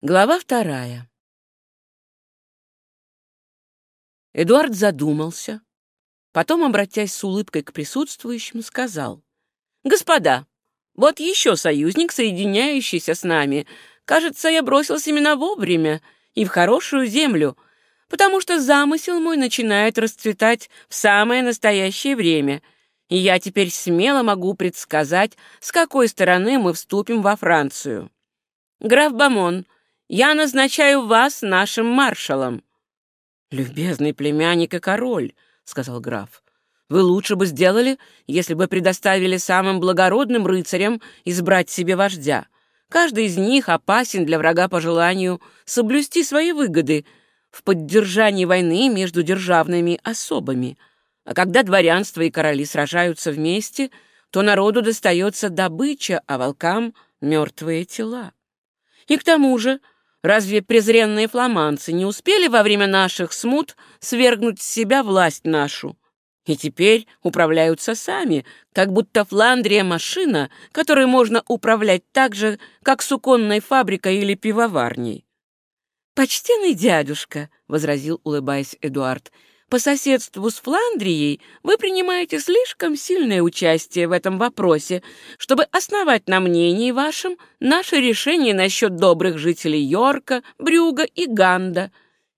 Глава вторая. Эдуард задумался, потом, обратясь с улыбкой к присутствующим, сказал. «Господа, вот еще союзник, соединяющийся с нами. Кажется, я бросился именно вовремя и в хорошую землю, потому что замысел мой начинает расцветать в самое настоящее время, и я теперь смело могу предсказать, с какой стороны мы вступим во Францию. Граф Бамон — я назначаю вас нашим маршалом». «Любезный племянник и король», — сказал граф, — «вы лучше бы сделали, если бы предоставили самым благородным рыцарям избрать себе вождя. Каждый из них опасен для врага по желанию соблюсти свои выгоды в поддержании войны между державными особами. А когда дворянство и короли сражаются вместе, то народу достается добыча, а волкам — мертвые тела. И к тому же Разве презренные фламанцы не успели во время наших смут свергнуть с себя власть нашу? И теперь управляются сами, как будто Фландрия — машина, которой можно управлять так же, как суконной фабрикой или пивоварней. «Почтенный дядюшка», — возразил, улыбаясь Эдуард, — по соседству с Фландрией вы принимаете слишком сильное участие в этом вопросе, чтобы основать на мнении вашем наше решение насчет добрых жителей Йорка, Брюга и Ганда.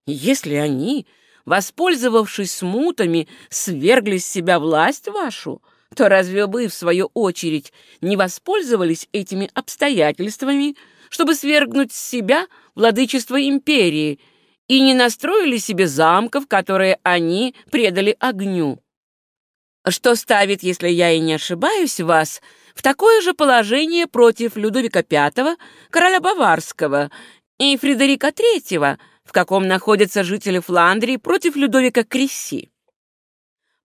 Если они, воспользовавшись смутами, свергли с себя власть вашу, то разве вы, в свою очередь, не воспользовались этими обстоятельствами, чтобы свергнуть с себя владычество империи — и не настроили себе замков, которые они предали огню. Что ставит, если я и не ошибаюсь, вас в такое же положение против Людовика V, короля Баварского, и Фредерика III, в каком находятся жители Фландрии против Людовика Кресси.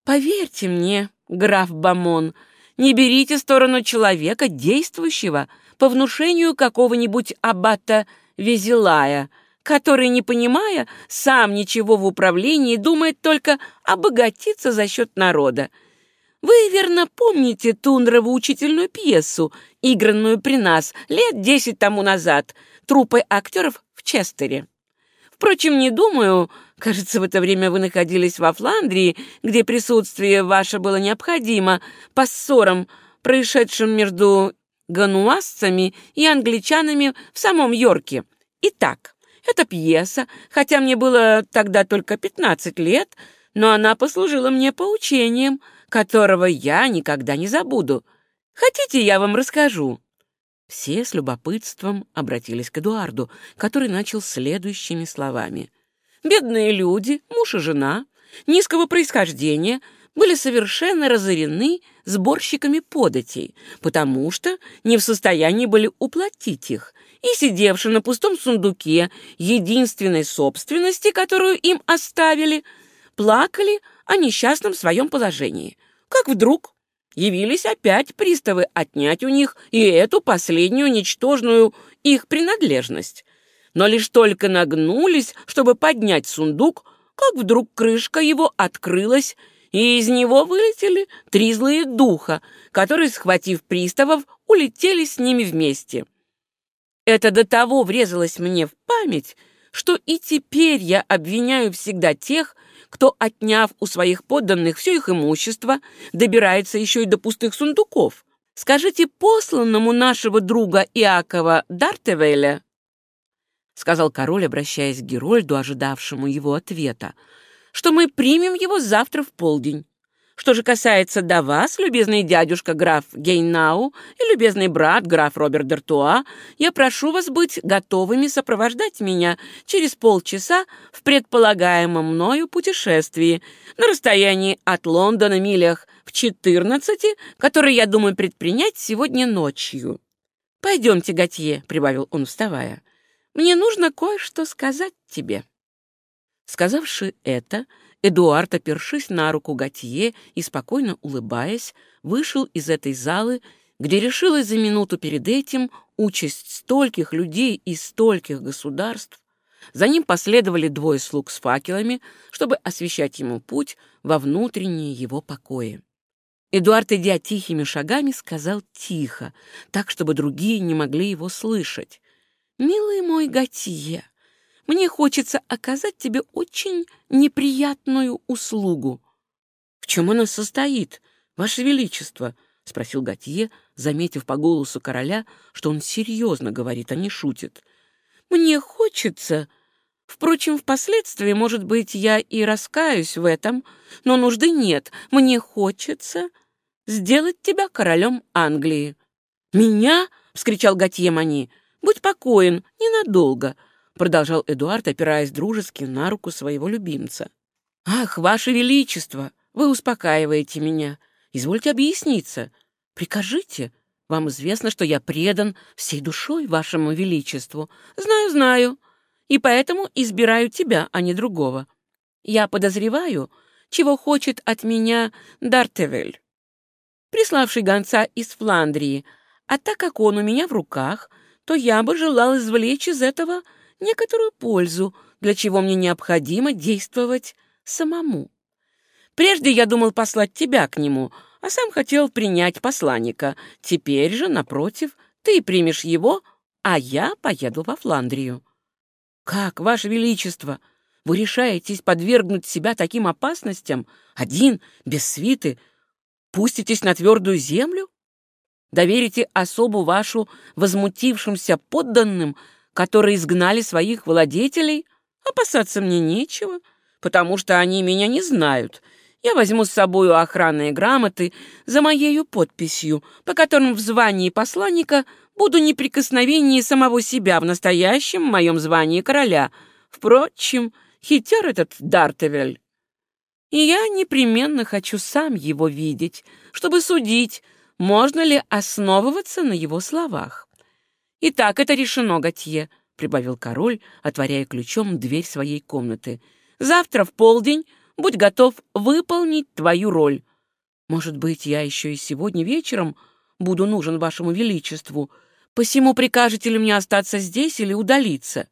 Поверьте мне, граф Бамон, не берите сторону человека, действующего по внушению какого-нибудь аббата Визилая — который, не понимая, сам ничего в управлении, думает только обогатиться за счет народа. Вы, верно, помните ту нравоучительную пьесу, игранную при нас лет десять тому назад, труппой актеров в Честере. Впрочем, не думаю, кажется, в это время вы находились во Фландрии, где присутствие ваше было необходимо, по ссорам, происшедшим между гануасцами и англичанами в самом Йорке. Итак, эта пьеса, хотя мне было тогда только пятнадцать лет, но она послужила мне поучением, которого я никогда не забуду. Хотите, я вам расскажу?» Все с любопытством обратились к Эдуарду, который начал следующими словами. «Бедные люди, муж и жена, низкого происхождения, были совершенно разорены сборщиками податей, потому что не в состоянии были уплатить их, и сидевши на пустом сундуке единственной собственности, которую им оставили, плакали о несчастном своем положении. Как вдруг явились опять приставы отнять у них и эту последнюю ничтожную их принадлежность. Но лишь только нагнулись, чтобы поднять сундук, как вдруг крышка его открылась, и из него вылетели три злые духа, которые, схватив приставов, улетели с ними вместе. Это до того врезалось мне в память, что и теперь я обвиняю всегда тех, кто, отняв у своих подданных все их имущество, добирается еще и до пустых сундуков. Скажите посланному нашего друга Иакова Дартевеля, сказал король, обращаясь к Герольду, ожидавшему его ответа, что мы примем его завтра в полдень. Что же касается до вас, любезный дядюшка граф Гейнау и любезный брат граф Роберт Д'Артуа, я прошу вас быть готовыми сопровождать меня через полчаса в предполагаемом мною путешествии на расстоянии от Лондона милях в 14, которые я думаю предпринять сегодня ночью. «Пойдемте, Готье», — прибавил он, вставая. «Мне нужно кое-что сказать тебе». Сказавши это, Эдуард, опершись на руку Готье и спокойно улыбаясь, вышел из этой залы, где решилась за минуту перед этим участь стольких людей из стольких государств. За ним последовали двое слуг с факелами, чтобы освещать ему путь во внутренние его покои. Эдуард, идя тихими шагами, сказал тихо, так, чтобы другие не могли его слышать. Милый мой Готье, мне хочется оказать тебе очень неприятную услугу. В чем она состоит, Ваше Величество? — спросил Готье, заметив по голосу короля, что он серьезно говорит, а не шутит. «Мне хочется. Впрочем, впоследствии, может быть, я и раскаюсь в этом, но нужды нет. Мне хочется сделать тебя королем Англии». «Меня?» — вскричал Готье Мани. «Будь покоен, ненадолго», — продолжал Эдуард, опираясь дружески на руку своего любимца. «Ах, ваше величество, вы успокаиваете меня. Извольте объясниться. Прикажите. Вам известно, что я предан всей душой вашему величеству. Знаю, знаю. И поэтому избираю тебя, а не другого. Я подозреваю, чего хочет от меня Дартевель, приславший гонца из Фландрии, а так как он у меня в руках, то я бы желал извлечь из этого некоторую пользу, для чего мне необходимо действовать самому. Прежде я думал послать тебя к нему, а сам хотел принять посланника. Теперь же, напротив, ты примешь его, а я поеду во Фландрию. Как, Ваше Величество, вы решаетесь подвергнуть себя таким опасностям, один, без свиты, пуститесь на твердую землю? Доверите особу вашу возмутившимся подданным, которые изгнали своих владетелей? Опасаться мне нечего, потому что они меня не знают — я возьму с собою охранные грамоты за моею подписью, по которым в звании посланника буду неприкосновеннее самого себя в настоящем моем звании короля. Впрочем, хитер этот Дартевель. И я непременно хочу сам его видеть, чтобы судить, можно ли основываться на его словах. «Итак, это решено, Готье», — прибавил король, отворяя ключом дверь своей комнаты. «Завтра в полдень Будь готов выполнить твою роль. Может быть, я еще и сегодня вечером буду нужен вашему величеству. Посему прикажете ли мне остаться здесь или удалиться?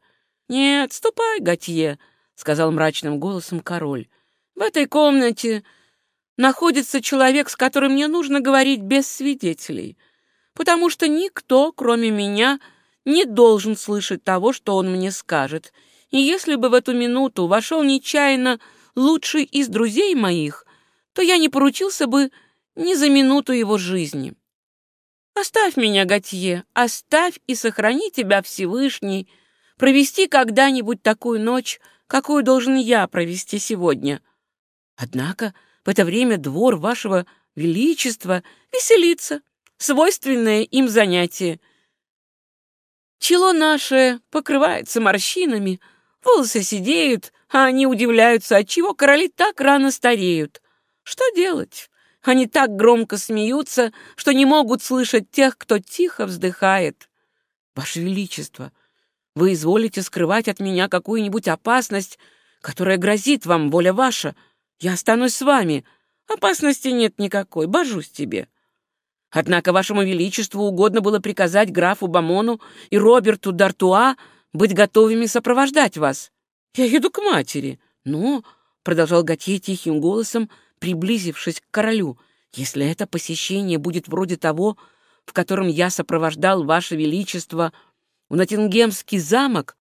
Нет, ступай, Готье, — сказал мрачным голосом король. В этой комнате находится человек, с которым мне нужно говорить без свидетелей, потому что никто, кроме меня, не должен слышать того, что он мне скажет. И если бы в эту минуту вошел нечаянно лучший из друзей моих, то я не поручился бы ни за минуту его жизни. Оставь меня, Готье, оставь и сохрани тебя Всевышний, провести когда-нибудь такую ночь, какую должен я провести сегодня. Однако в это время двор вашего величества веселится, свойственное им занятие. Чело наше покрывается морщинами, волосы сидеют, а они удивляются, отчего короли так рано стареют. Что делать? Они так громко смеются, что не могут слышать тех, кто тихо вздыхает. Ваше Величество, вы изволите скрывать от меня какую-нибудь опасность, которая грозит вам, воля ваша. Я останусь с вами. Опасности нет никакой, божусь тебе. Однако вашему величеству угодно было приказать графу Бамону и Роберту Д'Артуа быть готовыми сопровождать вас. Я еду к матери. Но, — продолжал Готье тихим голосом, приблизившись к королю, — если это посещение будет вроде того, в котором я сопровождал ваше величество в Ноттингемский замок,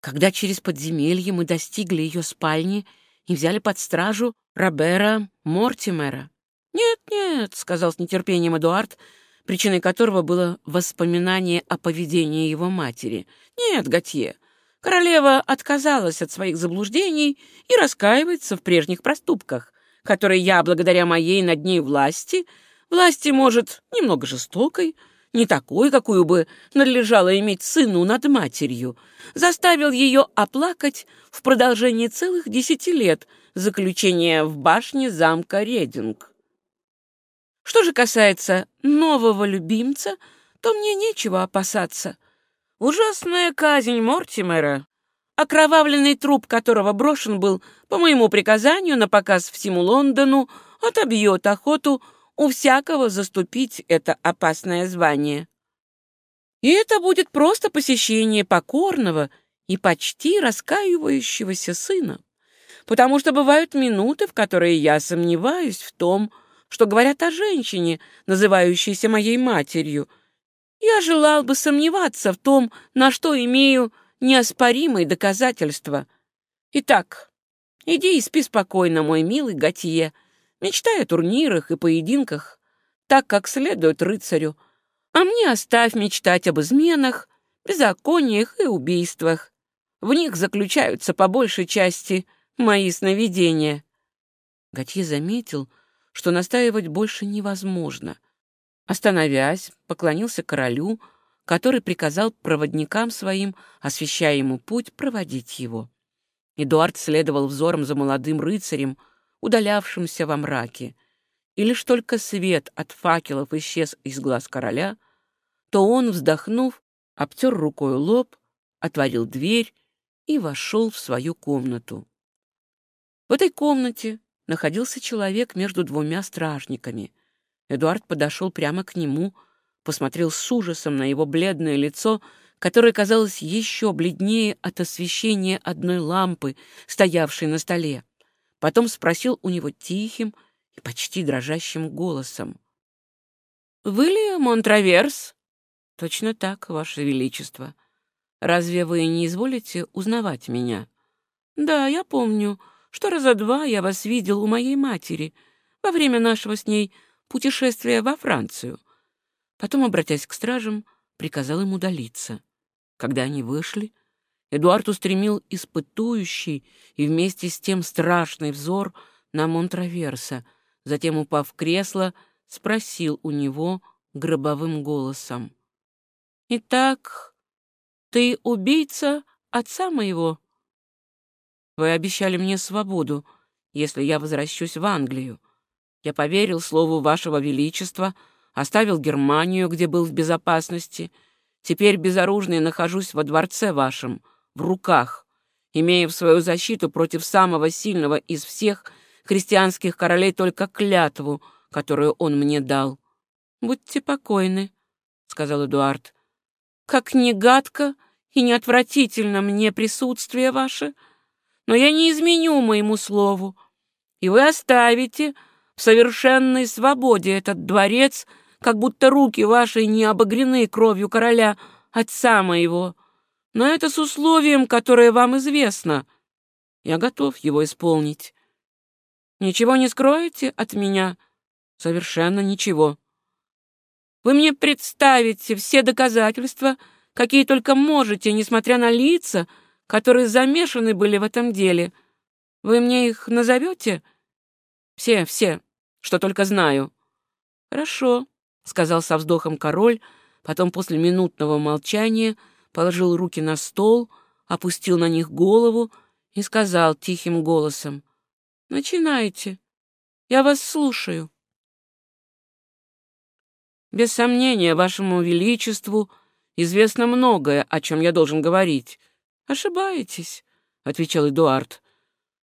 когда через подземелье мы достигли ее спальни и взяли под стражу Робера Мортимера. «Нет, нет», — сказал с нетерпением Эдуард, причиной которого было воспоминание о поведении его матери. «Нет, Готье, Королева отказалась от своих заблуждений и раскаивается в прежних проступках, которые я, благодаря моей над ней власти, власти, может, немного жестокой, не такой, какую бы надлежало иметь сыну над матерью, заставил ее оплакать в продолжении целых десяти лет заключения в башне замка Рединг. Что же касается нового любимца, то мне нечего опасаться. Ужасная казнь Мортимера, окровавленный труп которого брошен был по моему приказанию на показ всему Лондону, отобьет охоту у всякого заступить это опасное звание. И это будет просто посещение покорного и почти раскаивающегося сына, потому что бывают минуты, в которые я сомневаюсь в том, что говорят о женщине, называющейся моей матерью, Я желал бы сомневаться в том, на что имею неоспоримые доказательства. Итак, иди и спи спокойно, мой милый Готье, мечтай о турнирах и поединках, так, как следует рыцарю, а мне оставь мечтать об изменах, беззакониях и убийствах. В них заключаются по большей части мои сновидения. Готье заметил, что настаивать больше невозможно. Остановясь, поклонился королю, который приказал проводникам своим, освещая ему путь, проводить его. Эдуард следовал взором за молодым рыцарем, удалявшимся во мраке, и лишь только свет от факелов исчез из глаз короля, то он, вздохнув, обтер рукой лоб, отворил дверь и вошел в свою комнату. В этой комнате находился человек между двумя стражниками. Эдуард подошел прямо к нему, посмотрел с ужасом на его бледное лицо, которое казалось еще бледнее от освещения одной лампы, стоявшей на столе. Потом спросил у него тихим и почти дрожащим голосом. «Вы ли Монтраверс?» «Точно так, Ваше Величество. Разве вы не изволите узнавать меня?» «Да, я помню, что раза два я вас видел у моей матери во время нашего с ней путешествия во Францию». Потом, обратясь к стражам, приказал им удалиться. Когда они вышли, Эдуард устремил испытующий и вместе с тем страшный взор на Монтраверса, затем, упав в кресло, спросил у него гробовым голосом. «Итак, ты убийца отца моего?» «Вы обещали мне свободу, если я возвращусь в Англию. Я поверил слову вашего величества, оставил Германию, где был в безопасности. Теперь безоружный нахожусь во дворце вашем, в руках, имея в свою защиту против самого сильного из всех христианских королей только клятву, которую он мне дал. «Будьте покойны», — сказал Эдуард. «Как не гадко и не отвратительно мне присутствие ваше, но я не изменю моему слову, и вы оставите в совершенной свободе этот дворец, как будто руки ваши не обогрены кровью короля отца моего. Но это с условием, которое вам известно. Я готов его исполнить. Ничего не скроете от меня? Совершенно ничего. Вы мне представите все доказательства, какие только можете, несмотря на лица, которые замешаны были в этом деле. Вы мне их назовете? Все, все что только знаю». «Хорошо», — сказал со вздохом король, потом после минутного молчания положил руки на стол, опустил на них голову и сказал тихим голосом, «Начинайте, я вас слушаю». «Без сомнения, вашему величеству известно многое, о чем я должен говорить». «Ошибаетесь», — отвечал Эдуард,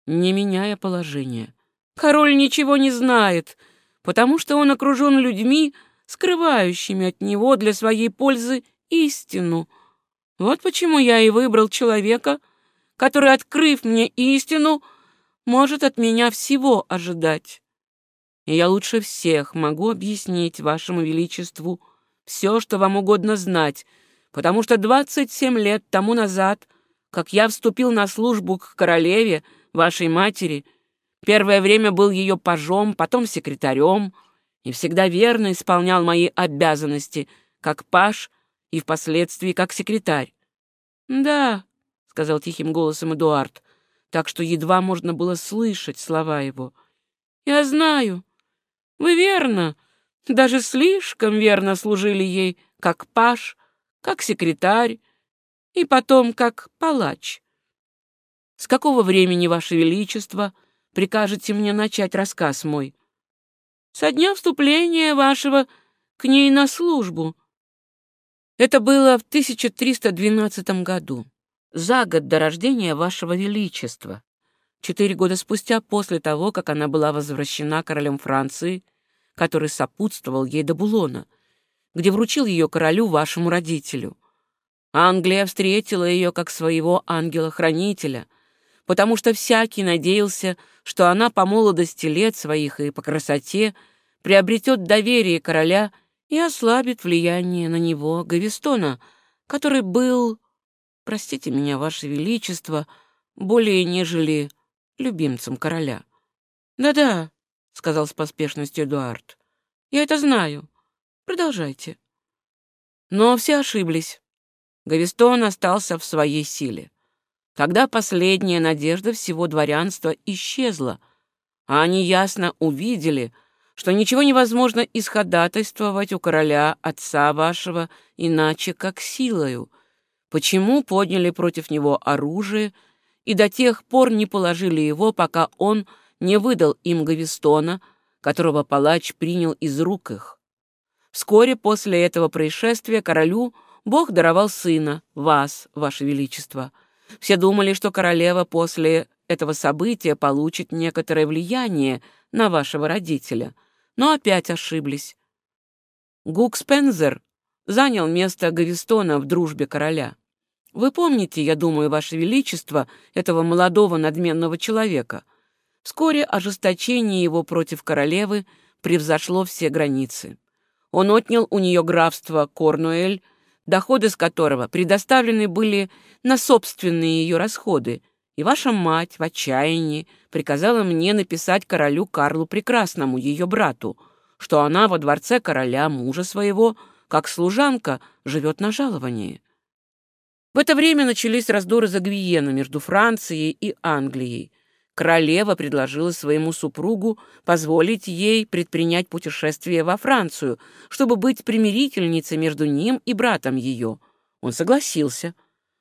не меняя положения. Король ничего не знает, потому что он окружен людьми, скрывающими от него для своей пользы истину. Вот почему я и выбрал человека, который, открыв мне истину, может от меня всего ожидать. И я лучше всех могу объяснить вашему величеству все, что вам угодно знать, потому что двадцать семь лет тому назад, как я вступил на службу к королеве, вашей матери, Первое время был ее пажом, потом секретарем, и всегда верно исполнял мои обязанности, как паж и впоследствии как секретарь. «Да», — сказал тихим голосом Эдуард, так что едва можно было слышать слова его. «Я знаю. Вы верно, даже слишком верно служили ей, как паж, как секретарь и потом как палач. С какого времени, Ваше Величество, — прикажете мне начать рассказ мой? Со дня вступления вашего к ней на службу. Это было в 1312 году, за год до рождения вашего величества, четыре года спустя после того, как она была возвращена королем Франции, который сопутствовал ей до Булона, где вручил ее королю вашему родителю. Англия встретила ее как своего ангела-хранителя, потому что всякий надеялся, что она по молодости лет своих и по красоте приобретет доверие короля и ослабит влияние на него Гавистона, который был, простите меня, Ваше Величество, более нежели любимцем короля. «Да-да», — сказал с поспешностью Эдуард, — «я это знаю. Продолжайте». Но все ошиблись. Гавистон остался в своей силе. Тогда последняя надежда всего дворянства исчезла, а они ясно увидели, что ничего невозможно исходатайствовать у короля, отца вашего, иначе как силою. Почему подняли против него оружие и до тех пор не положили его, пока он не выдал им Гавистона, которого палач принял из рук их? Вскоре после этого происшествия королю Бог даровал сына, вас, ваше величество — все думали, что королева после этого события получит некоторое влияние на вашего родителя, но опять ошиблись. Гук Спензер занял место Гавистона в дружбе короля. Вы помните, я думаю, ваше величество, этого молодого надменного человека. Вскоре ожесточение его против королевы превзошло все границы. Он отнял у нее графство Корнуэль, доходы с которого предоставлены были на собственные ее расходы, и ваша мать в отчаянии приказала мне написать королю Карлу Прекрасному, ее брату, что она во дворце короля мужа своего, как служанка, живет на жаловании. В это время начались раздоры за Гвиена между Францией и Англией. Королева предложила своему супругу позволить ей предпринять путешествие во Францию, чтобы быть примирительницей между ним и братом ее. Он согласился.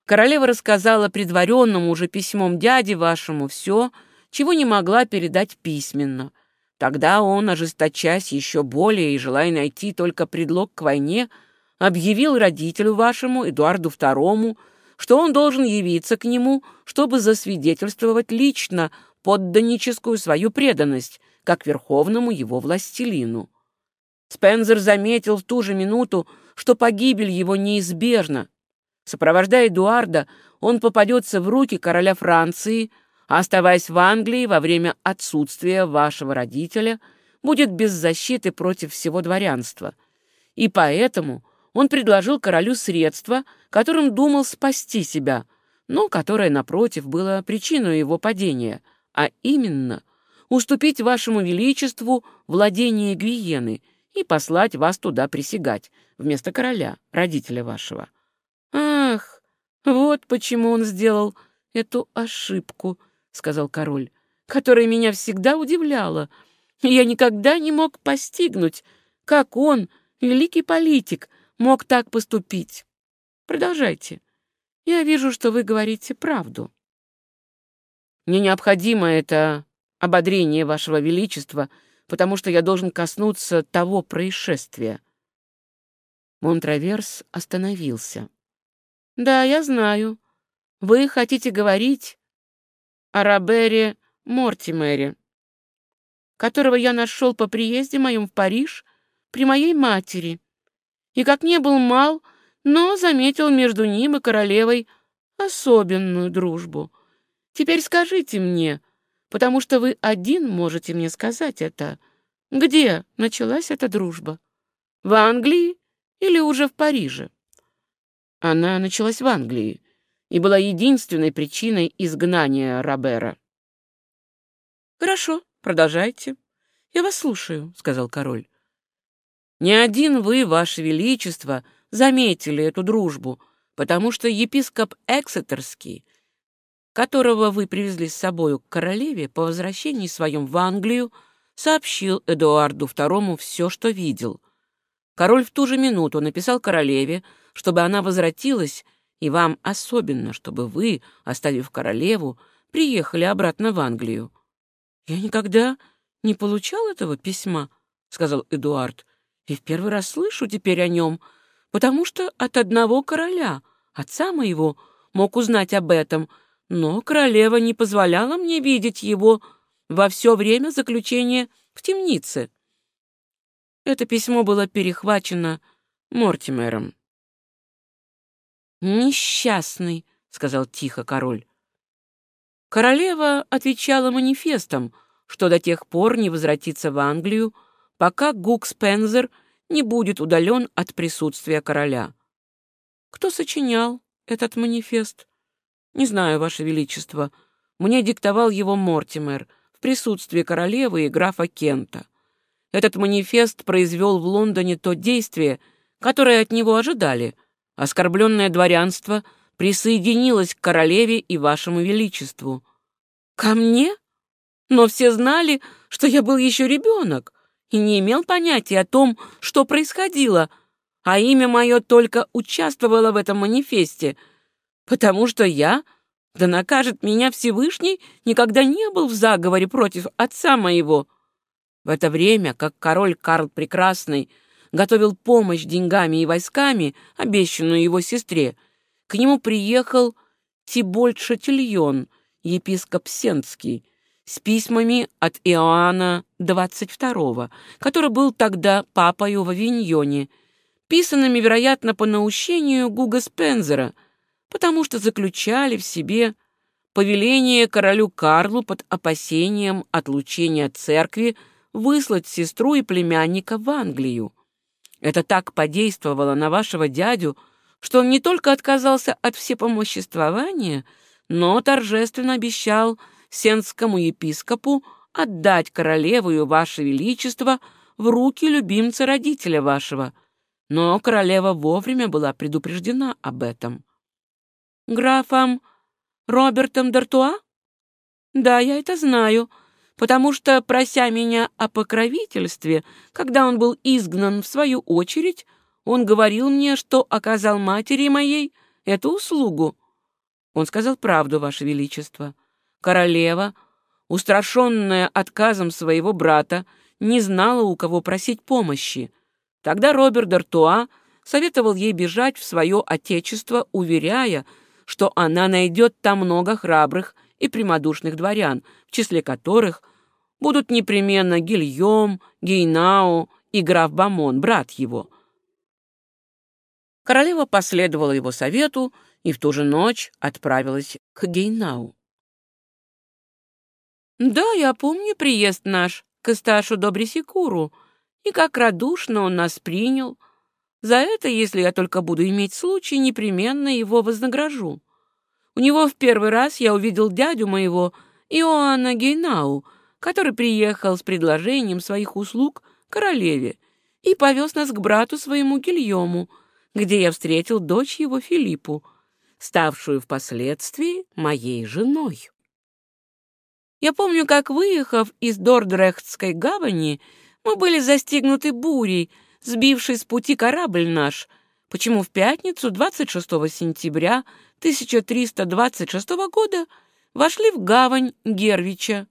Королева рассказала предваренному уже письмом дяде вашему все, чего не могла передать письменно. Тогда он, ожесточаясь еще более и желая найти только предлог к войне, объявил родителю вашему, Эдуарду II, что он должен явиться к нему, чтобы засвидетельствовать лично подданническую свою преданность, как верховному его властелину. Спензер заметил в ту же минуту, что погибель его неизбежна. Сопровождая Эдуарда, он попадется в руки короля Франции, а оставаясь в Англии во время отсутствия вашего родителя, будет без защиты против всего дворянства. И поэтому он предложил королю средства, которым думал спасти себя, но которое, напротив, было причиной его падения, а именно уступить вашему величеству владение Гвиены и послать вас туда присягать, вместо короля, родителя вашего. Ах, вот почему он сделал эту ошибку, — сказал король, — которая меня всегда удивляла. Я никогда не мог постигнуть, как он, великий политик, мог так поступить. Продолжайте. Я вижу, что вы говорите правду. Мне необходимо это ободрение вашего величества, потому что я должен коснуться того происшествия. Монтраверс остановился. Да, я знаю. Вы хотите говорить о Робере Мортимере, которого я нашел по приезде моем в Париж при моей матери и как не был мал, но заметил между ним и королевой особенную дружбу. Теперь скажите мне, потому что вы один можете мне сказать это, где началась эта дружба? В Англии или уже в Париже? Она началась в Англии и была единственной причиной изгнания Робера. «Хорошо, продолжайте. Я вас слушаю», — сказал король. Не один вы, ваше величество, заметили эту дружбу, потому что епископ Эксетерский, которого вы привезли с собою к королеве по возвращении своем в Англию, сообщил Эдуарду II все, что видел. Король в ту же минуту написал королеве, чтобы она возвратилась, и вам особенно, чтобы вы, оставив королеву, приехали обратно в Англию. — Я никогда не получал этого письма, — сказал Эдуард и в первый раз слышу теперь о нем, потому что от одного короля, отца моего, мог узнать об этом, но королева не позволяла мне видеть его во все время заключения в темнице. Это письмо было перехвачено Мортимером. «Несчастный», — сказал тихо король. Королева отвечала манифестом, что до тех пор не возвратится в Англию, пока Гук Спензер не будет удален от присутствия короля. Кто сочинял этот манифест? Не знаю, Ваше Величество. Мне диктовал его Мортимер в присутствии королевы и графа Кента. Этот манифест произвел в Лондоне то действие, которое от него ожидали. Оскорбленное дворянство присоединилось к королеве и вашему величеству. Ко мне? Но все знали, что я был еще ребенок и не имел понятия о том, что происходило, а имя мое только участвовало в этом манифесте, потому что я, да накажет меня Всевышний, никогда не был в заговоре против отца моего. В это время, как король Карл Прекрасный готовил помощь деньгами и войсками, обещанную его сестре, к нему приехал Тибольд Шатильон, епископ Сенский, с письмами от Иоанна XXII, который был тогда папою в Авиньоне, писанными, вероятно, по наущению Гуга Спензера, потому что заключали в себе повеление королю Карлу под опасением отлучения церкви выслать сестру и племянника в Англию. Это так подействовало на вашего дядю, что он не только отказался от всепомоществования, но торжественно обещал сенскому епископу отдать королеву и ваше величество в руки любимца родителя вашего. Но королева вовремя была предупреждена об этом. Графом Робертом Д'Артуа? Да, я это знаю, — потому что, прося меня о покровительстве, когда он был изгнан в свою очередь, он говорил мне, что оказал матери моей эту услугу. Он сказал правду, Ваше Величество. Королева, устрашенная отказом своего брата, не знала, у кого просить помощи. Тогда Роберт Д'Артуа советовал ей бежать в свое отечество, уверяя, что она найдет там много храбрых и прямодушных дворян, в числе которых будут непременно Гильем, Гейнау и граф Бамон, брат его. Королева последовала его совету и в ту же ночь отправилась к Гейнау. «Да, я помню приезд наш к Исташу Добрисикуру, и как радушно он нас принял. За это, если я только буду иметь случай, непременно его вознагражу. У него в первый раз я увидел дядю моего, Иоанна Гейнау, который приехал с предложением своих услуг королеве и повез нас к брату своему Гильому, где я встретил дочь его Филиппу, ставшую впоследствии моей женой. Я помню, как, выехав из Дордрехтской гавани, мы были застигнуты бурей, сбившей с пути корабль наш, почему в пятницу, 26 сентября 1326 года вошли в гавань Гервича,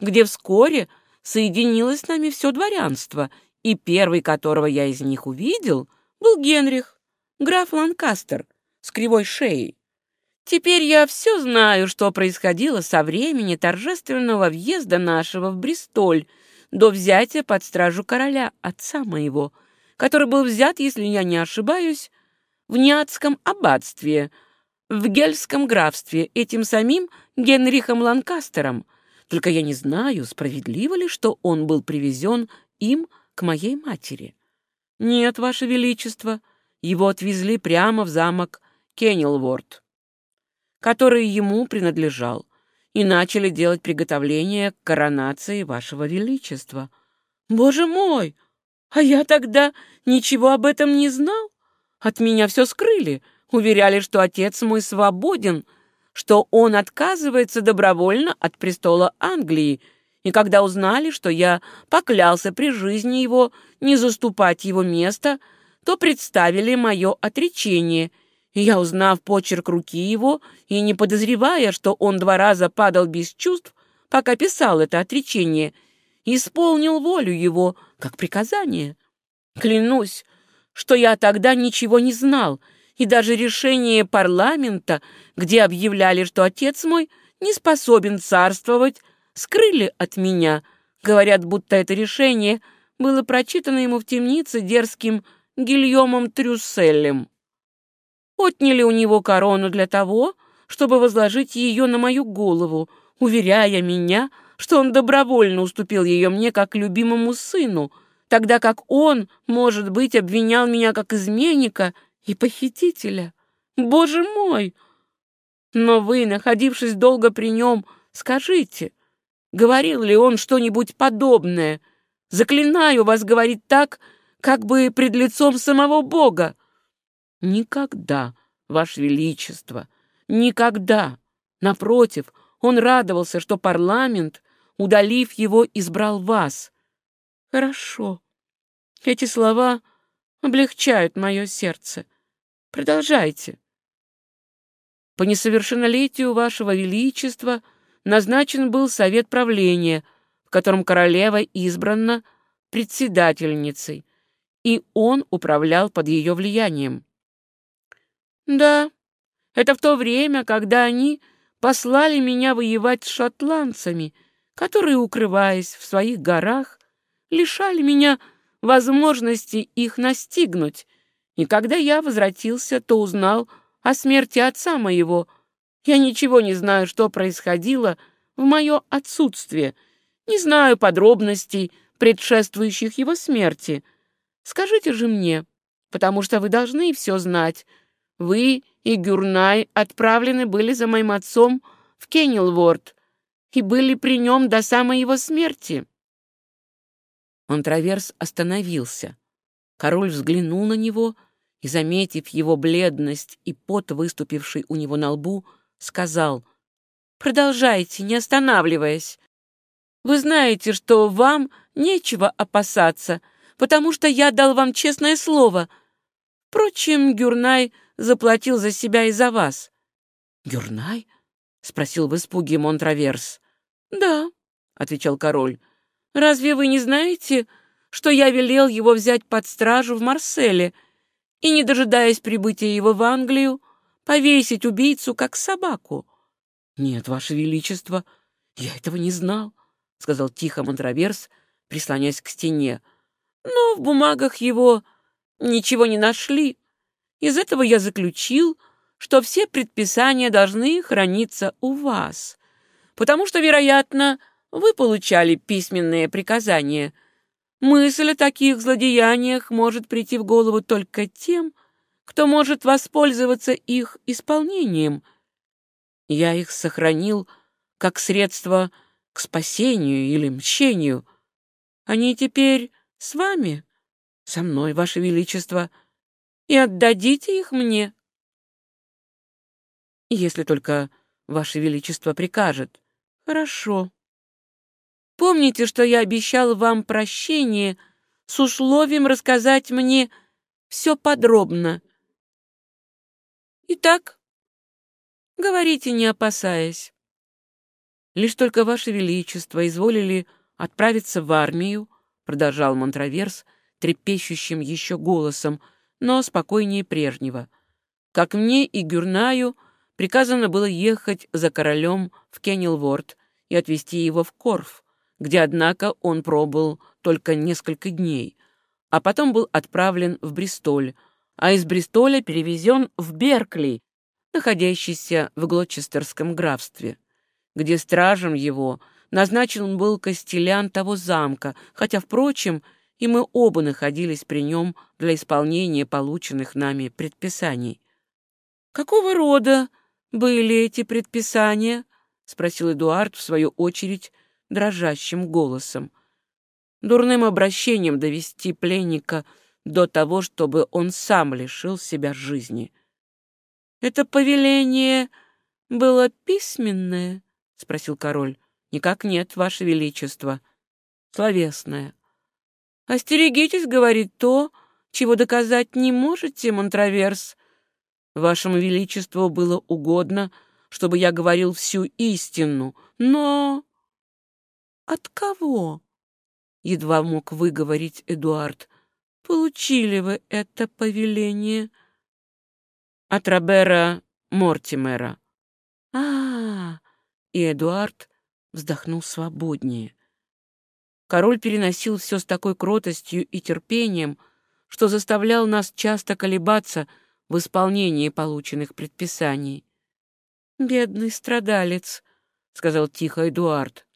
где вскоре соединилось с нами все дворянство, и первый, которого я из них увидел, был Генрих, граф Ланкастер, с кривой шеей. Теперь я все знаю, что происходило со времени торжественного въезда нашего в Бристоль до взятия под стражу короля, отца моего, который был взят, если я не ошибаюсь, в Ниатском аббатстве, в Гельском графстве, этим самим Генрихом Ланкастером. Только я не знаю, справедливо ли, что он был привезен им к моей матери. Нет, Ваше Величество, его отвезли прямо в замок Кеннелворд, который ему принадлежал, и начали делать приготовления к коронации Вашего Величества. Боже мой! А я тогда ничего об этом не знал? От меня все скрыли, уверяли, что отец мой свободен, что он отказывается добровольно от престола Англии, и когда узнали, что я поклялся при жизни его не заступать его место, то представили мое отречение, я, узнав почерк руки его и не подозревая, что он два раза падал без чувств, пока писал это отречение, исполнил волю его, как приказание. Клянусь, что я тогда ничего не знал, и даже решение парламента, где объявляли, что отец мой не способен царствовать, скрыли от меня. Говорят, будто это решение было прочитано ему в темнице дерзким Гильомом Трюсселем. Отняли у него корону для того, чтобы возложить ее на мою голову, уверяя меня, что он добровольно уступил ее мне как любимому сыну, тогда как он, может быть, обвинял меня как изменника и похитителя. Боже мой! Но вы, находившись долго при нем, скажите, говорил ли он что-нибудь подобное? Заклинаю вас говорить так, как бы пред лицом самого Бога. Никогда, Ваше Величество, никогда. Напротив, он радовался, что парламент, удалив его, избрал вас. Хорошо. Эти слова облегчают мое сердце. Продолжайте. По несовершеннолетию вашего величества назначен был совет правления, в котором королева избрана председательницей, и он управлял под ее влиянием. Да, это в то время, когда они послали меня воевать с шотландцами, которые, укрываясь в своих горах, лишали меня возможности их настигнуть, и когда я возвратился, то узнал о смерти отца моего. Я ничего не знаю, что происходило в мое отсутствие, не знаю подробностей, предшествующих его смерти. Скажите же мне, потому что вы должны все знать. Вы и Гюрнай отправлены были за моим отцом в Кеннелворд и были при нем до самой его смерти. Монтраверс остановился. Король взглянул на него и, заметив его бледность и пот, выступивший у него на лбу, сказал, «Продолжайте, не останавливаясь. Вы знаете, что вам нечего опасаться, потому что я дал вам честное слово. Впрочем, Гюрнай заплатил за себя и за вас». «Гюрнай?» — спросил в испуге Монтраверс. «Да», — отвечал король. Разве вы не знаете, что я велел его взять под стражу в Марселе и, не дожидаясь прибытия его в Англию, повесить убийцу как собаку? — Нет, ваше величество, я этого не знал, — сказал тихо Монтраверс, прислоняясь к стене. Но в бумагах его ничего не нашли. Из этого я заключил, что все предписания должны храниться у вас, потому что, вероятно, вы получали письменные приказания. Мысль о таких злодеяниях может прийти в голову только тем, кто может воспользоваться их исполнением. Я их сохранил как средство к спасению или мщению. Они теперь с вами, со мной, Ваше Величество, и отдадите их мне. Если только Ваше Величество прикажет. Хорошо. Помните, что я обещал вам прощение с условием рассказать мне все подробно. Итак, говорите, не опасаясь. Лишь только Ваше Величество изволили отправиться в армию, продолжал Монтраверс трепещущим еще голосом, но спокойнее прежнего. Как мне и Гюрнаю приказано было ехать за королем в Кеннелворд и отвезти его в Корф, где, однако, он пробыл только несколько дней, а потом был отправлен в Бристоль, а из Бристоля перевезен в Беркли, находящийся в Глочестерском графстве, где стражем его назначен был костелян того замка, хотя, впрочем, и мы оба находились при нем для исполнения полученных нами предписаний. «Какого рода были эти предписания?» — спросил Эдуард, в свою очередь, дрожащим голосом. Дурным обращением довести пленника до того, чтобы он сам лишил себя жизни. «Это повеление было письменное?» — спросил король. «Никак нет, ваше величество. Словесное». «Остерегитесь, — говорит то, чего доказать не можете, Монтраверс. Вашему величеству было угодно, чтобы я говорил всю истину, но...» «От кого?» — едва мог выговорить Эдуард. «Получили вы это повеление?» «От Робера Мортимера». А, -а, а И Эдуард вздохнул свободнее. Король переносил все с такой кротостью и терпением, что заставлял нас часто колебаться в исполнении полученных предписаний. «Бедный страдалец», — сказал тихо Эдуард.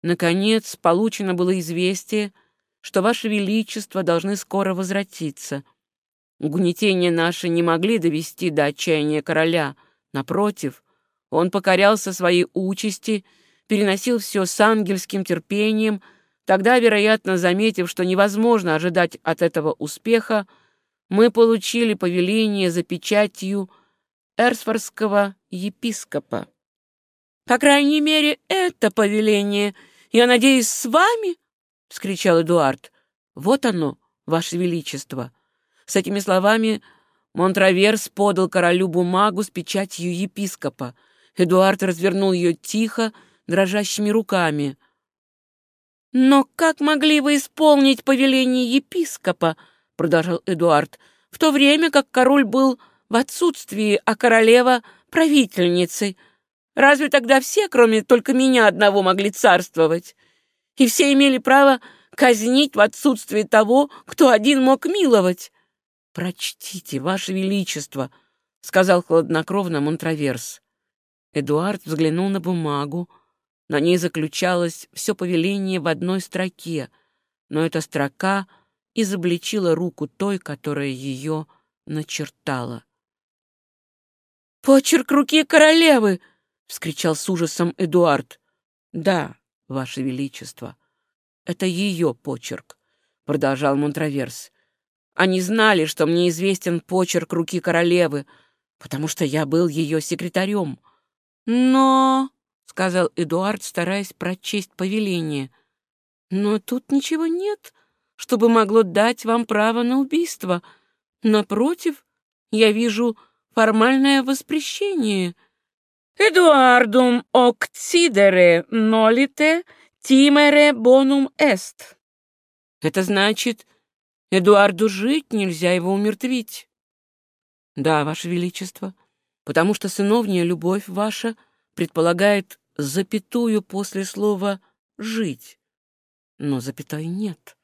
Наконец, получено было известие, что Ваше Величество должны скоро возвратиться. Угнетения наши не могли довести до отчаяния короля. Напротив, он покорялся своей участи, переносил все с ангельским терпением, тогда, вероятно, заметив, что невозможно ожидать от этого успеха, мы получили повеление за печатью эрсфордского епископа. «По крайней мере, это повеление, я надеюсь, с вами?» — вскричал Эдуард. «Вот оно, ваше величество!» С этими словами Монтраверс подал королю бумагу с печатью епископа. Эдуард развернул ее тихо, дрожащими руками. «Но как могли вы исполнить повеление епископа?» — продолжал Эдуард, «в то время как король был в отсутствии, а королева — правительницей. Разве тогда все, кроме только меня одного, могли царствовать? И все имели право казнить в отсутствии того, кто один мог миловать?» «Прочтите, Ваше Величество», — сказал хладнокровно Монтраверс. Эдуард взглянул на бумагу. На ней заключалось все повеление в одной строке, но эта строка изобличила руку той, которая ее начертала. «Почерк руки королевы!» — вскричал с ужасом Эдуард. «Да, Ваше Величество, это ее почерк», — продолжал Монтраверс. «Они знали, что мне известен почерк руки королевы, потому что я был ее секретарем. Но, — сказал Эдуард, стараясь прочесть повеление, — но тут ничего нет, чтобы могло дать вам право на убийство. Напротив, я вижу формальное воспрещение. «Эдуардум окцидере нолите тимере бонум эст». Это значит, Эдуарду жить нельзя его умертвить. Да, Ваше Величество, — потому что сыновняя любовь ваша предполагает запятую после слова «жить», но запятой нет.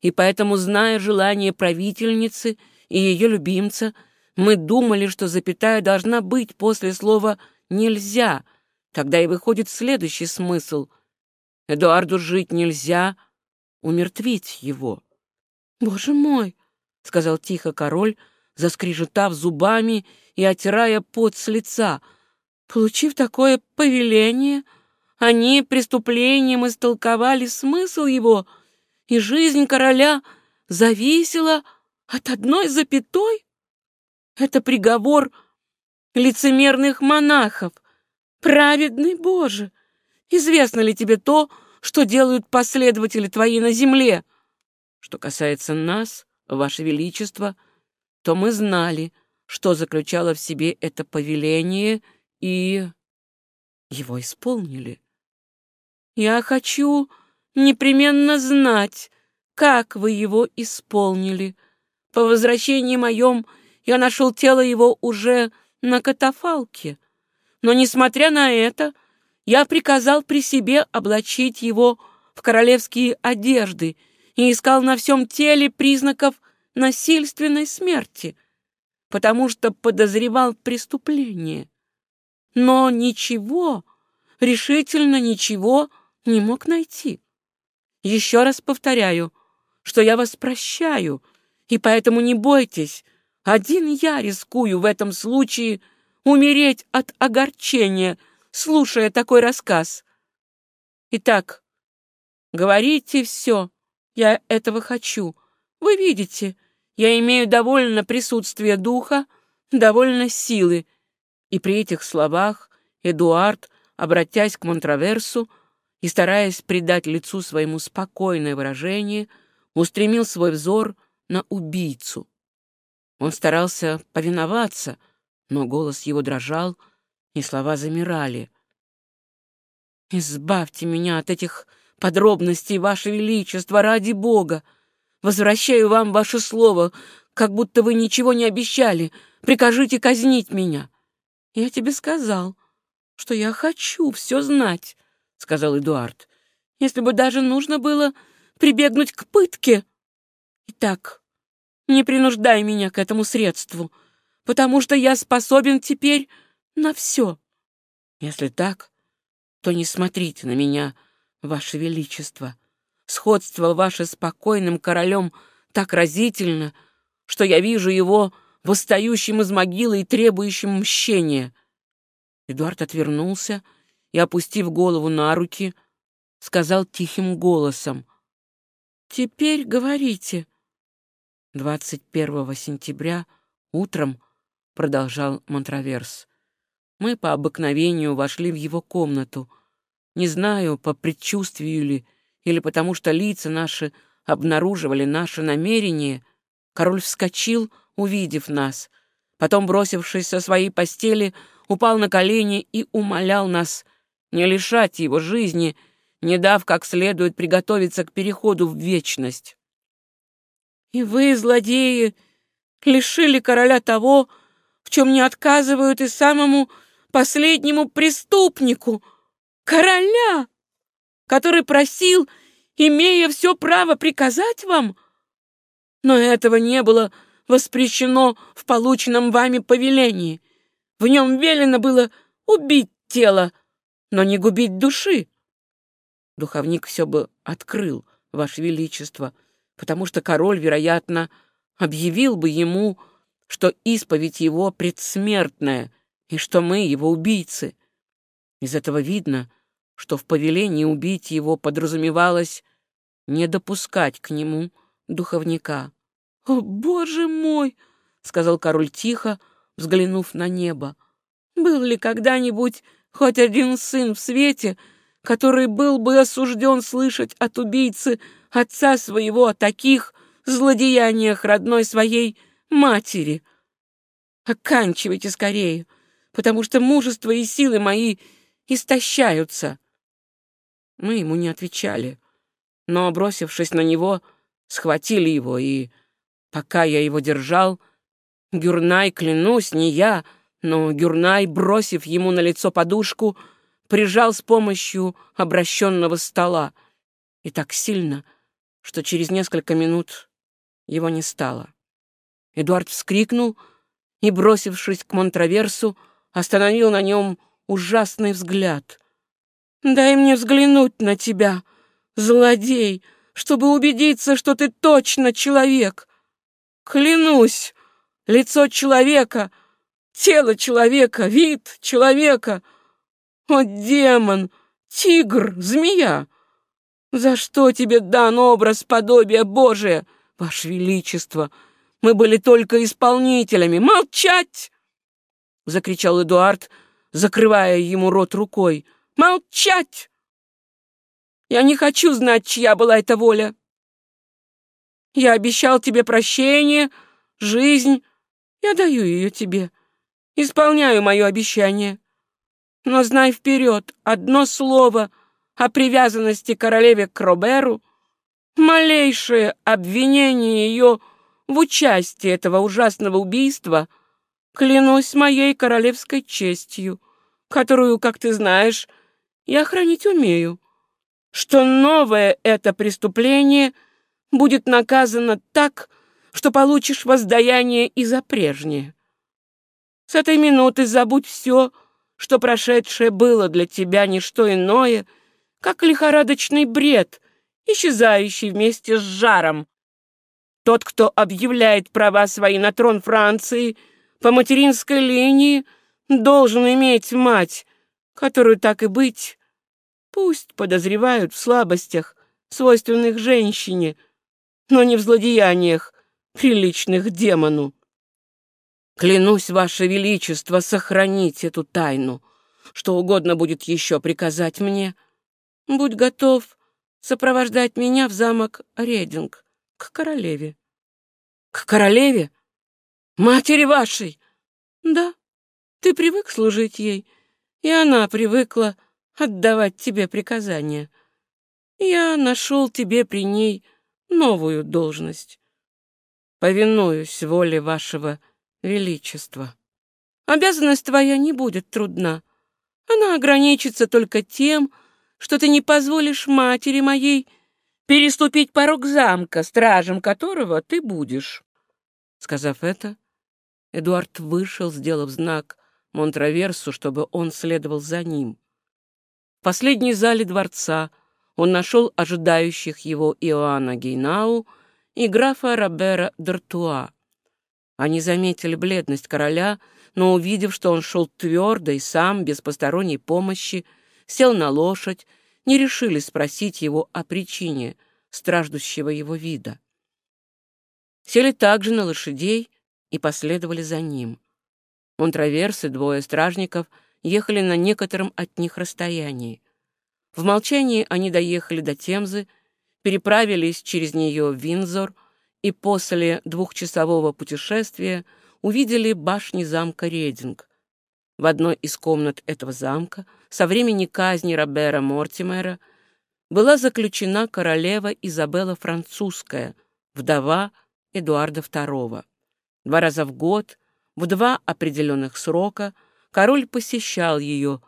И поэтому, зная желание правительницы и ее любимца, мы думали, что запятая должна быть после слова «нельзя», тогда и выходит следующий смысл. Эдуарду жить нельзя, умертвить его. «Боже мой!» — сказал тихо король, заскрежетав зубами и отирая пот с лица. Получив такое повеление, они преступлением истолковали смысл его, и жизнь короля зависела от одной запятой? Это приговор лицемерных монахов. Праведный Боже! Известно ли тебе то, что делают последователи твои на земле? Что касается нас, Ваше Величество, то мы знали, что заключало в себе это повеление, и его исполнили. Я хочу непременно знать, как вы его исполнили. По возвращении моем я нашел тело его уже на катафалке, но, несмотря на это, я приказал при себе облачить его в королевские одежды и искал на всем теле признаков насильственной смерти потому что подозревал преступление. Но ничего, решительно ничего не мог найти. Еще раз повторяю, что я вас прощаю, и поэтому не бойтесь. Один я рискую в этом случае умереть от огорчения, слушая такой рассказ. Итак, говорите все, я этого хочу. Вы видите, я имею довольно присутствия духа, довольно силы. И при этих словах Эдуард, обратясь к Монтраверсу и стараясь придать лицу своему спокойное выражение, устремил свой взор на убийцу. Он старался повиноваться, но голос его дрожал, и слова замирали. «Избавьте меня от этих подробностей, Ваше Величество, ради Бога! Возвращаю вам ваше слово, как будто вы ничего не обещали. Прикажите казнить меня. Я тебе сказал, что я хочу все знать, — сказал Эдуард. Если бы даже нужно было прибегнуть к пытке. Итак, не принуждай меня к этому средству, потому что я способен теперь на все. Если так, то не смотрите на меня, Ваше Величество. Сходство ваше с покойным королем так разительно, что я вижу его восстающим из могилы и требующим мщения. Эдуард отвернулся и, опустив голову на руки, сказал тихим голосом. «Теперь говорите». 21 сентября утром, продолжал Монтраверс, мы по обыкновению вошли в его комнату. Не знаю, по предчувствию ли, или потому что лица наши обнаруживали наше намерение, король вскочил, увидев нас. Потом, бросившись со своей постели, упал на колени и умолял нас не лишать его жизни, не дав как следует приготовиться к переходу в вечность. «И вы, злодеи, лишили короля того, в чем не отказывают и самому последнему преступнику, короля, который просил, имея все право приказать вам? Но этого не было воспрещено в полученном вами повелении. В нем велено было убить тело, но не губить души. Духовник все бы открыл, Ваше Величество, потому что король, вероятно, объявил бы ему, что исповедь его предсмертная и что мы его убийцы. Из этого видно, что в повелении убить его подразумевалось не допускать к нему духовника. «О, боже мой!» — сказал король тихо, взглянув на небо. «Был ли когда-нибудь хоть один сын в свете, который был бы осужден слышать от убийцы отца своего о таких злодеяниях родной своей матери? Оканчивайте скорее, потому что мужество и силы мои истощаются». Мы ему не отвечали, но, бросившись на него, схватили его и Пока я его держал, Гюрнай, клянусь, не я, но Гюрнай, бросив ему на лицо подушку, прижал с помощью обращенного стола. И так сильно, что через несколько минут его не стало. Эдуард вскрикнул и, бросившись к Монтраверсу, остановил на нем ужасный взгляд. «Дай мне взглянуть на тебя, злодей, чтобы убедиться, что ты точно человек!» Клянусь, лицо человека, тело человека, вид человека. О, демон, тигр, змея! За что тебе дан образ подобия Божия, Ваше Величество? Мы были только исполнителями. Молчать! Закричал Эдуард, закрывая ему рот рукой. Молчать! Я не хочу знать, чья была эта воля. Я обещал тебе прощение, жизнь. Я даю ее тебе. Исполняю мое обещание. Но знай вперед, одно слово о привязанности королеве к Роберу, малейшее обвинение ее в участии этого ужасного убийства, клянусь моей королевской честью, которую, как ты знаешь, я хранить умею, что новое это преступление — будет наказана так, что получишь воздаяние и за прежнее. С этой минуты забудь все, что прошедшее было для тебя не что иное, как лихорадочный бред, исчезающий вместе с жаром. Тот, кто объявляет права свои на трон Франции по материнской линии, должен иметь мать, которую так и быть, пусть подозревают в слабостях, свойственных женщине — но не в злодеяниях, приличных демону. Клянусь, Ваше Величество, сохранить эту тайну. Что угодно будет еще приказать мне. Будь готов сопровождать меня в замок Рединг, к королеве. К королеве? Матери вашей? Да, ты привык служить ей, и она привыкла отдавать тебе приказания. Я нашел тебе при ней новую должность. Повинуюсь воле вашего величества. Обязанность твоя не будет трудна. Она ограничится только тем, что ты не позволишь матери моей переступить порог замка, стражем которого ты будешь. Сказав это, Эдуард вышел, сделав знак Монтраверсу, чтобы он следовал за ним. В последней зале дворца он нашел ожидающих его Иоанна Гейнау и графа Робера Д'Артуа. Они заметили бледность короля, но, увидев, что он шел твердо и сам, без посторонней помощи, сел на лошадь, не решили спросить его о причине страждущего его вида. Сели также на лошадей и последовали за ним. Монтраверс и двое стражников ехали на некотором от них расстоянии. В молчании они доехали до Темзы, переправились через нее в Винзор и после двухчасового путешествия увидели башни замка Рединг. В одной из комнат этого замка со времени казни Робера Мортимера была заключена королева Изабелла Французская, вдова Эдуарда II. Два раза в год, в два определенных срока, король посещал ее,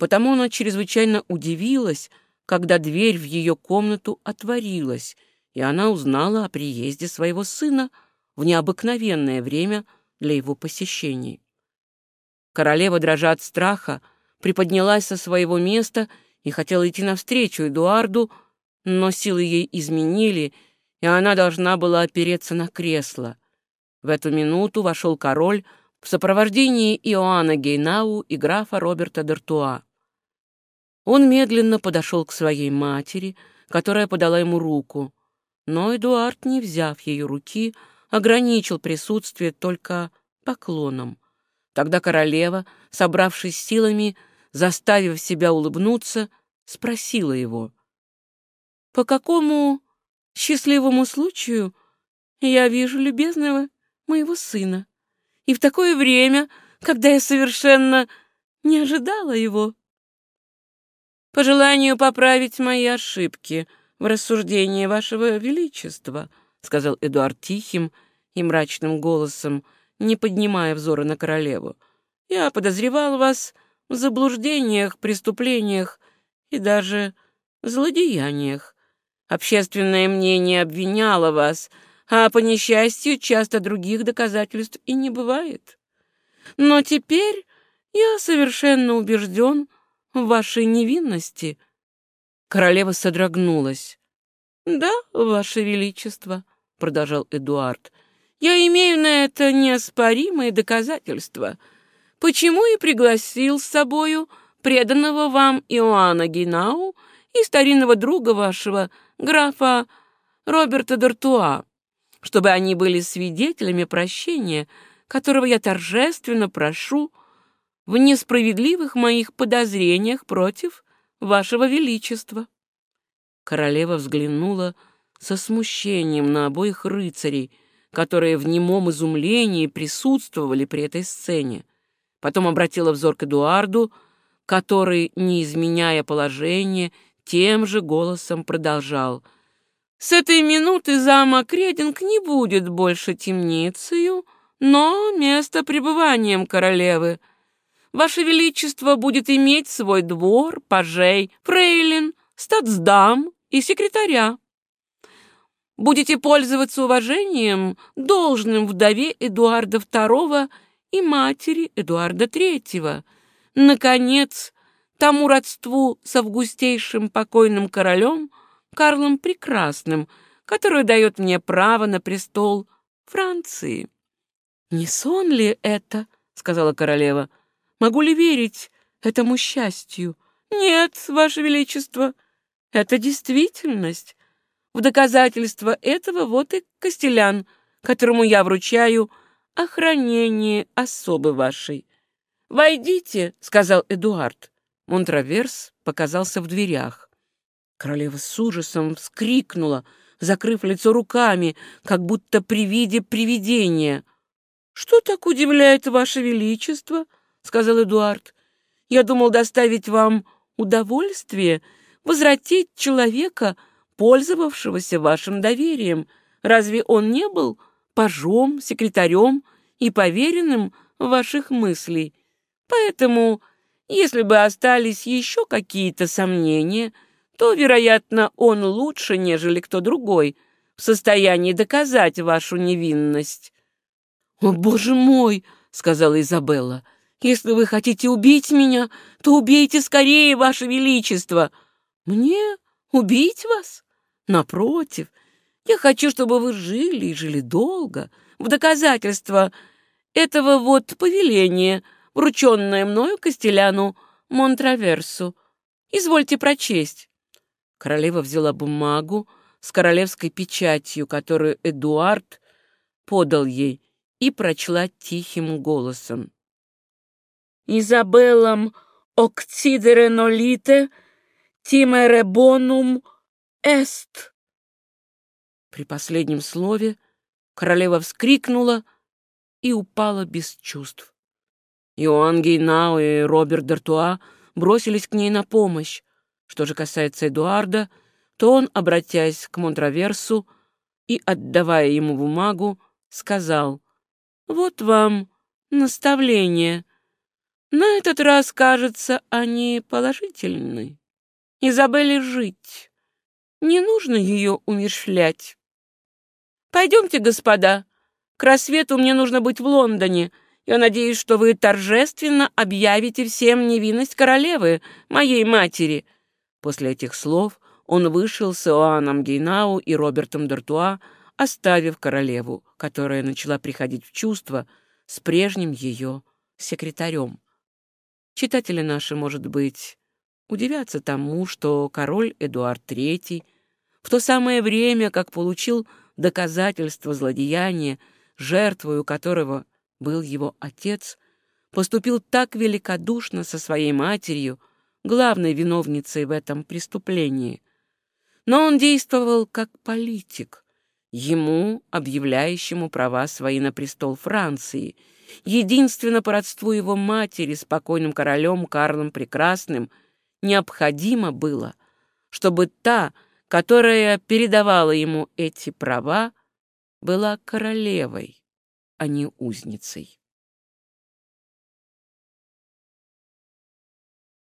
потому она чрезвычайно удивилась, когда дверь в ее комнату отворилась, и она узнала о приезде своего сына в необыкновенное время для его посещений. Королева, дрожа от страха, приподнялась со своего места и хотела идти навстречу Эдуарду, но силы ей изменили, и она должна была опереться на кресло. В эту минуту вошел король в сопровождении Иоанна Гейнау и графа Роберта Д'Артуа. Он медленно подошел к своей матери, которая подала ему руку, но Эдуард, не взяв ее руки, ограничил присутствие только поклоном. Тогда королева, собравшись силами, заставив себя улыбнуться, спросила его, «По какому счастливому случаю я вижу любезного моего сына, и в такое время, когда я совершенно не ожидала его?» «По желанию поправить мои ошибки в рассуждении вашего величества», сказал Эдуард тихим и мрачным голосом, не поднимая взора на королеву. «Я подозревал вас в заблуждениях, преступлениях и даже злодеяниях. Общественное мнение обвиняло вас, а по несчастью часто других доказательств и не бывает. Но теперь я совершенно убежден вашей невинности». Королева содрогнулась. «Да, ваше величество», — продолжал Эдуард, — «я имею на это неоспоримые доказательства» почему и пригласил с собою преданного вам Иоанна Генау и старинного друга вашего, графа Роберта Д'Артуа, чтобы они были свидетелями прощения, которого я торжественно прошу в несправедливых моих подозрениях против вашего величества». Королева взглянула со смущением на обоих рыцарей, которые в немом изумлении присутствовали при этой сцене. Потом обратила взор к Эдуарду, который, не изменяя положение, тем же голосом продолжал. «С этой минуты замок Рединг не будет больше темницею, но место пребыванием королевы. Ваше Величество будет иметь свой двор, пажей, фрейлин, статсдам и секретаря. Будете пользоваться уважением, должным вдове Эдуарда II и матери Эдуарда III. Наконец, тому родству с августейшим покойным королем Карлом Прекрасным, которое дает мне право на престол Франции. «Не сон ли это?» — сказала королева. «Могу ли верить этому счастью?» «Нет, Ваше Величество, это действительность. В доказательство этого вот и Костелян, которому я вручаю охранение особы вашей. «Войдите», — сказал Эдуард. Монтраверс показался в дверях. Королева с ужасом вскрикнула, закрыв лицо руками, как будто при виде привидения. «Что так удивляет ваше величество?» — сказал Эдуард. «Я думал доставить вам удовольствие, возвратить человека, пользовавшегося вашим доверием. Разве он не был пажом, секретарем и поверенным ваших мыслей. Поэтому, если бы остались еще какие-то сомнения, то, вероятно, он лучше, нежели кто другой, в состоянии доказать вашу невинность. «О, боже мой!» — сказала Изабелла. «Если вы хотите убить меня, то убейте скорее, ваше величество!» «Мне Убить вас? Напротив, я хочу, чтобы вы жили и жили долго, в доказательство этого вот повеления, врученное мною Костеляну Монтраверсу. Извольте прочесть. Королева взяла бумагу с королевской печатью, которую Эдуард подал ей, и прочла тихим голосом. «Изабеллам окцидере нолите тимере бонум эст». При последнем слове королева вскрикнула и упала без чувств. Иоанн Гейнау и Роберт Д'Артуа бросились к ней на помощь. Что же касается Эдуарда, то он, обратясь к Монтраверсу и отдавая ему бумагу, сказал, «Вот вам наставление. На этот раз, кажется, они положительны. Изабелле жить. Не нужно ее умершлять. Пойдемте, господа. К рассвету мне нужно быть в Лондоне. Я надеюсь, что вы торжественно объявите всем невинность королевы, моей матери». После этих слов он вышел с Иоанном Гейнау и Робертом Д'Артуа, оставив королеву, которая начала приходить в чувство с прежним ее секретарем. Читатели наши, может быть, удивятся тому, что король Эдуард III в то самое время, как получил доказательство злодеяния, жертвою которого был его отец, поступил так великодушно со своей матерью, главной виновницей в этом преступлении. Но он действовал как политик, ему, объявляющему права свои на престол Франции, единственно по родству его матери с покойным королем Карлом Прекрасным, необходимо было, чтобы та, которая передавала ему эти права, была королевой, а не узницей.